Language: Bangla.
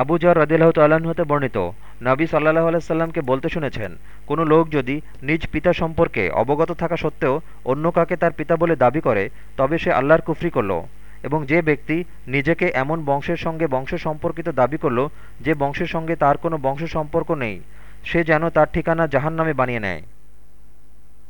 আবু জর রদিল্লাহ তাল্লাহ্ন হতে বর্ণিত, নাবী সাল্লাহ আলাইসাল্লামকে বলতে শুনেছেন, কোনো লোক যদি নিজ পিতা সম্পর্কে অবগত থাকা সত্ত্বেও অন্য কাকে তার পিতা বলে দাবি করে, তবে সে আল্লাহর কুফরি করল এবং যে ব্যক্তি নিজেকে এমন বংশের সঙ্গে বংশ সম্পর্কিত দাবি করল, যে বংশের সঙ্গে তার কোনো বংশ সম্পর্ক নেই, সে যেন তার ঠিকানা জাহান নামে বানিয়ে নেয়।